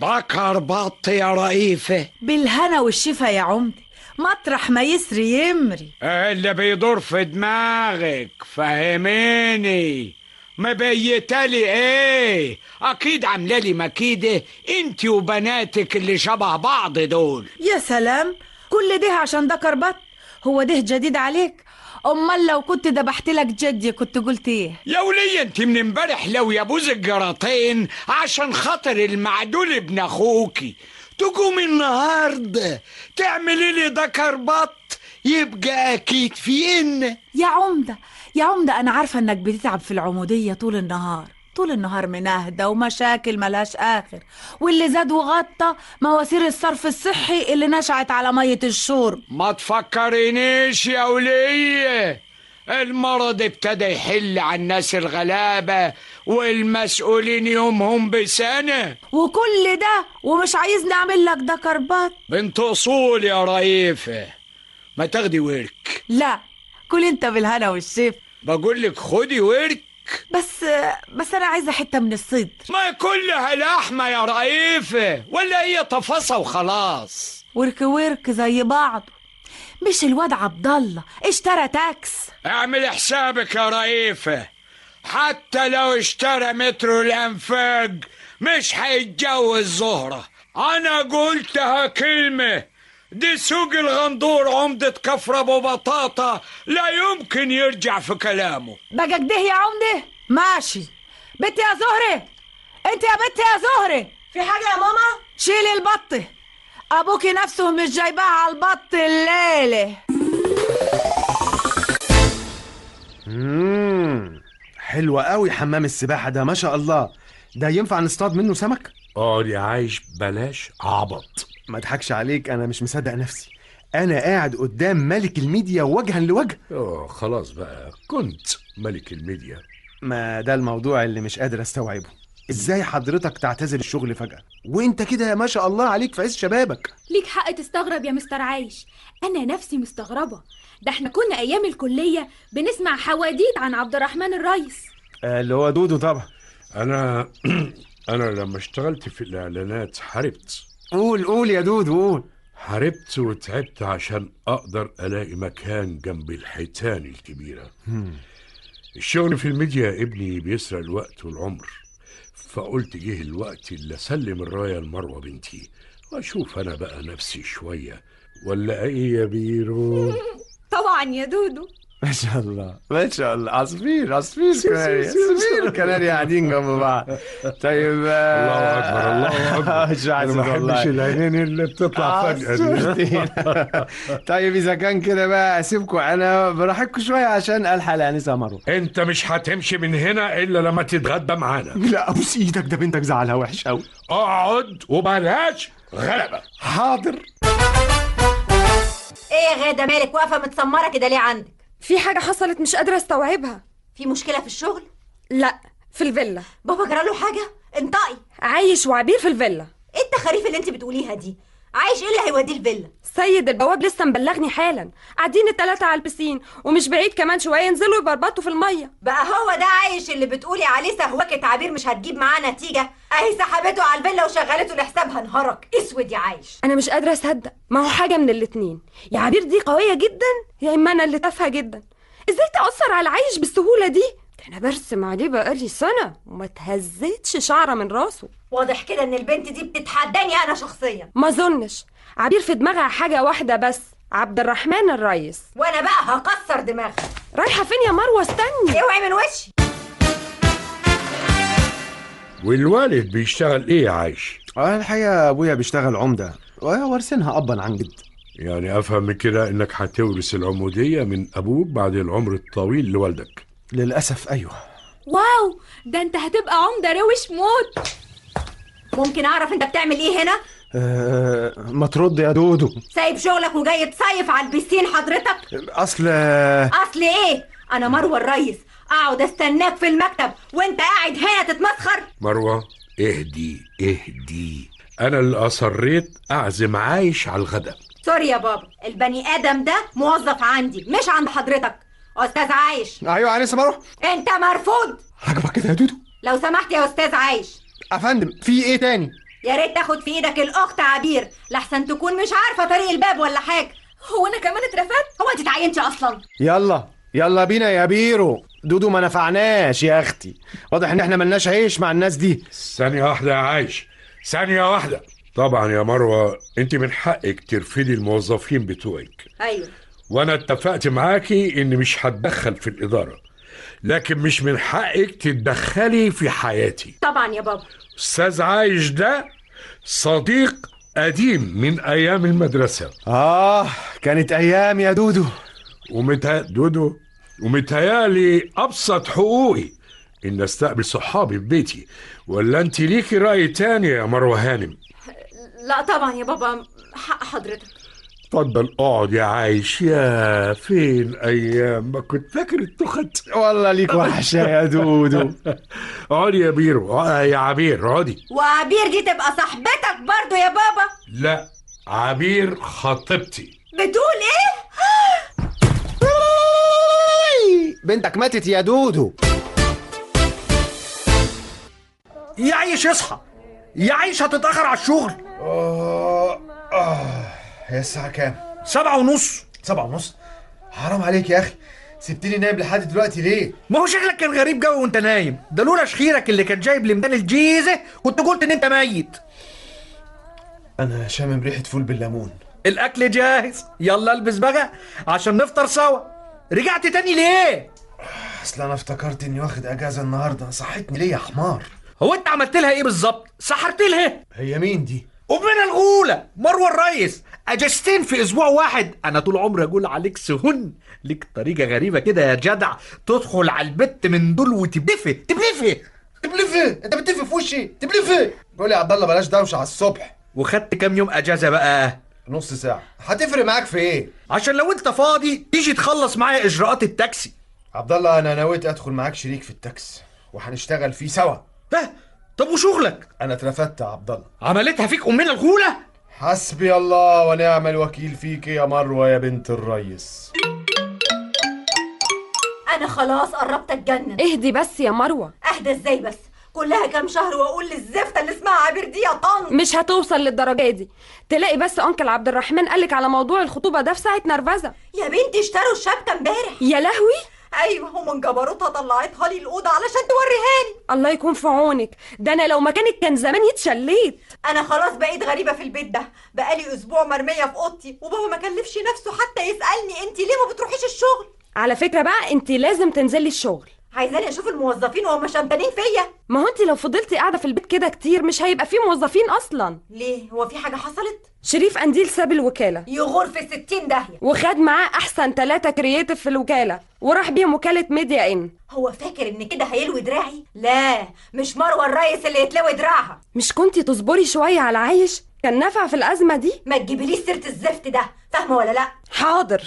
ذكر بط يا رئيفة بالهنا والشفا يا عمدة مطرح ما يسري يمري. اللي بيدور في دماغك فهميني. مبيتالي إيه؟ أكيد عاملالي مكيدة. إنت وبناتك اللي شبه بعض دول. يا سلام كل ده عشان ده كربط هو ده جديد عليك؟ أمال لو كنت دبحت لك جدي كنت قلت إيه؟ يا ولية أنت من امبارح لو يبوز الجراطين عشان خاطر المعدول ابن اخوكي تقوم النهارده تعملي لي ده كربط يبقى أكيد في إن. يا عمدة يا عمدة أنا عارفة إنك بتتعب في العمودية طول النهار. طول النهار منهدة ومشاكل ملهاش آخر. واللي زاد وغطى مواسير الصرف الصحي اللي نشعت على مية الشرب ما تفكرينيش يا ولية. المرض ابتدى يحل على الناس الغلابة والمسؤولين يومهم بسنة. وكل ده ومش عايزني أعمل لك ده كربات. بنت أصول يا رئيفة ما تاخدي ورك. لا كل انت بالهنا والشف بقول لك خدي ورك. بس بس أنا عايزة حتة من الصدر. ما كلها لحمة يا رئيفة ولا هي تفاصة وخلاص. ورك ورك زي بعض. مش الواد عبد الله اشترى تاكسي. اعمل حسابك يا رئيفة. حتى لو اشترى مترو الأنفاق مش هيتجوز زهرة. أنا قلتها كلمة. دي سوق الغندور عمدة كفر أبو بطاطا لا يمكن يرجع في كلامه. بقى كده يا عمدة؟ ماشي. بنت يا زهرة. انت يا بنت يا زهرة. في حاجة يا ماما؟ شيلي البطة أبوكي نفسه مش جايباها على البط الليلة. حلوة قوي حمام السباحة ده ما شاء الله. ده ينفع نصطاد منه سمك؟ اقعد يا عايش بلاش عبط. ما اضحكش عليك أنا مش مصدق نفسي. أنا قاعد قدام ملك الميديا وجها لوجه. آه خلاص بقى. كنت ملك الميديا. ما ده الموضوع اللي مش قادر أستوعبه. إزاي حضرتك تعتزل الشغل فجأة؟ وإنت كده ما شاء الله عليك في عز شبابك. ليك حق تستغرب يا مستر عايش. أنا نفسي مستغربة. ده إحنا كنا أيام الكلية بنسمع حواديت عن عبد الرحمن الريس. آه، اللي هو دودو طبعا. أنا أنا لما اشتغلت في الإعلانات حاربت. قول قول يا دودو قول. حاربت وتعبت عشان أقدر ألاقي مكان جنب الحيتان الكبيرة. الشغل في الميديا ابني بيسرق الوقت والعمر فقلت جه الوقت اللي أسلم الراية لمروه بنتي وأشوف أنا بقى نفسي شوية. ولا إيه يا بيرو؟ طبعا يا دودو. ما شاء الله. ما شاء الله. عصفير عصفير كناري عصفير كناري قاعدين جنب بعض. طيب الله أكبر الله أكبر. أنا ما بحبش العينين اللي بتطلع فجأة دي. طيب إذا كان كده بقى أسيبكم. أنا براحتكم شوية عشان ألحق الانسه مروه أنت مش هتمشي من هنا إلا لما تتغدى معانا. لا أبوس إيدك ده بنتك زعلها وحش قوي اقعد وبلاش غلبة. حاضر. إيه يا غادة مالك؟ واقفة متسمرة كده ليه عندك؟ في حاجة حصلت مش قادرة أستوعبها في مشكلة في الشغل؟ لا في الفيلا بابا جراله حاجة؟ انطقي عايش وعبير في الفيلا إيه التخاريف اللي انت بتقوليها دي؟ عايش إيه اللي هيوديه الفيلا؟ سيد البواب لسه مبلغني حالا. قاعدين التلاتة على البسين ومش بعيد كمان شوية ينزلوا يبربطوا في المية. بقى هو ده عايش اللي بتقولي عليه سهوكة عبير مش هتجيب معاه نتيجة. أهي سحبته على الفيلا وشغلته لحسابها. انهارك. أسود يا عايش. أنا مش قادرة أصدق. ما هو حاجة من الاتنين. يا عبير دي قوية جدا يا إما أنا اللي تافهة جدا. إزاي تأثر على عايش بالسهولة دي؟ ده أنا برسم عليه بقالي سنة وما تهزتش شعرة من راسه. واضح كده إن البنت دي بتتحداني أنا شخصيا. ما أظنش. عبير في دماغها حاجة واحدة بس عبد الرحمن الريس. وأنا بقى هكسر دماغك رايحة فين يا مروة؟ استني. أوعي من وشي. والوالد بيشتغل إيه يا عايش؟ آه الحقيقة أبويا بيشتغل عمدة. وارسنها ابا عن جد. يعني أفهم من كده إنك هتورث العمودية من أبوك بعد العمر الطويل لوالدك. للأسف أيوه. واو ده أنت هتبقى عمدة روش موت. ممكن أعرف أنت بتعمل إيه هنا؟ آه ما ترد يا دودو. سايب شغلك وجاي تصيف على البسين حضرتك؟ أصل أصل إيه؟ أنا مروة الريس. أقعد أستناك في المكتب وأنت قاعد هنا تتمسخر. مروة اهدي اهدي. أنا اللي أصريت أعزم عايش على الغداء. sorry يا بابا البني آدم ده موظف عندي مش عند حضرتك. أستاذ عايش. أيوه انسه مروة. أنت مرفوض. عجبك كده يا دودو. لو سمحت يا أستاذ عايش. أفندم في إيه تاني؟ يا ريت تاخد في إيدك الأخت عبير. لحسن تكون مش عارفة طريق الباب ولا حاجة. هو أنا كمان اترفدت؟ هو انت اتعينتي أصلا؟ يلا يلا بينا يا بيرو. دودو ما نفعناش يا أختي. واضح إن إحنا ملناش عيش مع الناس دي. ثانية واحدة يا عايش. ثانية واحدة. طبعا يا مروة أنت من حقك ترفدي الموظفين بتوعك. أيوه. وأنا اتفقت معاكي إن مش هتدخل في الإدارة. لكن مش من حقك تتدخلي في حياتي. طبعا يا بابا. أستاذ عايش ده صديق قديم من أيام المدرسة. آه كانت أيام يا دودو. ومتها دودو ومتهيألي أبسط حقوقي إن أستقبل صحابي في بيتي. ولا أنت ليكي رأي تاني يا مروه هانم لا طبعا يا بابا حق حضرتك. اتفضل اقعد يا عايش يا فين أيام ما كنت فاكر التخت؟ والله ليك وحشة يا دودو. اقعدي يا بيرو آه، يا عبير اقعدي. وعبير دي تبقى صاحبتك برضو يا بابا. لا عبير خطيبتي. بتقول إيه؟ بنتك ماتت يا دودو. يعيش اصحى. يعيش هتتأخر على الشغل. آه. هي الساعة كام؟ سبعة ونص. سبعة ونص؟ حرام عليك يا أخي. سبتني نايم لحد دلوقتي ليه؟ ما هو شكلك كان غريب جو وأنت نايم. ده لولا شخيرك اللي كان جايب لميدان الجيزة كنت قلت إن أنت ميت. أنا شامم ريحة فول بالليمون. الأكل جاهز. يلا ألبس بقى عشان نفطر سوا. رجعت تاني ليه؟ أصل أنا افتكرت إني واخد أجازة النهاردة. صحتني ليه يا حمار؟ هو أنت عملت لها إيه بالظبط؟ سحرت لها. هي مين دي؟ أمنا الغولة مروة الريس. اجازتين في أسبوع واحد. أنا طول عمري أقول عليك سهن ليك طريقة غريبة كده يا جدع. تدخل على البت من دول وتبلفه تبلفه تبلفي. أنت بتلفي في وشي. تبلفي. قول يا عبد الله بلاش دوشة على الصبح. وخدت كام يوم أجازة بقى؟ نص ساعة. هتفرق معاك في إيه؟ عشان لو أنت فاضي تيجي تخلص معايا إجراءات التاكسي. عبد الله أنا نويت أدخل معاك شريك في التاكسي وهنشتغل فيه سوا. ده طب وشغلك؟ أنا اترفدت يا عبد الله. عملتها فيك امنا الغولة؟ حسبي الله ونعم الوكيل فيك يا مروة يا بنت الريس. أنا خلاص قربت اتجنن. اهدي بس يا مروة. أهدى إزاي بس؟ كلها كام شهر وأقول للزفته اللي اسمها عبير دي يا طن مش هتوصل للدرجة دي. تلاقي بس أنكل عبد الرحمن قالك على موضوع الخطوبة ده في ساعة نرفزة. يا بنتي اشتروا الشبكة امبارح. يا لهوي! أيوه ومن جبروتها طلعتها لي الأوضة علشان توريهاني. الله يكون في عونك. ده أنا لو مكانك كان زماني اتشليت أنا خلاص بقيت غريبة في البيت ده. بقالي أسبوع مرمية في أوضتي وبابا ما كلفش نفسه حتى يسألني انت ليه ما بتروحيش الشغل؟ على فكرة بقى انت لازم تنزلي الشغل. عايزاني أشوف الموظفين وهم شمتانين فيا. ما هو انت لو فضلتي قاعدة في البيت كده كتير مش هيبقى فيه موظفين أصلا. ليه؟ هو في حاجة حصلت؟ شريف قنديل ساب الوكالة. يغور في ستين داهية. وخد معاه أحسن ثلاثة creative في الوكالة. وراح بيهم وكالة Media In. هو فاكر إن كده هيلوي دراعي؟ لا مش مروة الريس اللي يتلوي دراعها. مش كنتي تصبري شوية على عايش؟ كان نافع في الأزمة دي؟ ما تجيبليش سيرة الزفت ده. فاهمة ولا لا؟ حاضر.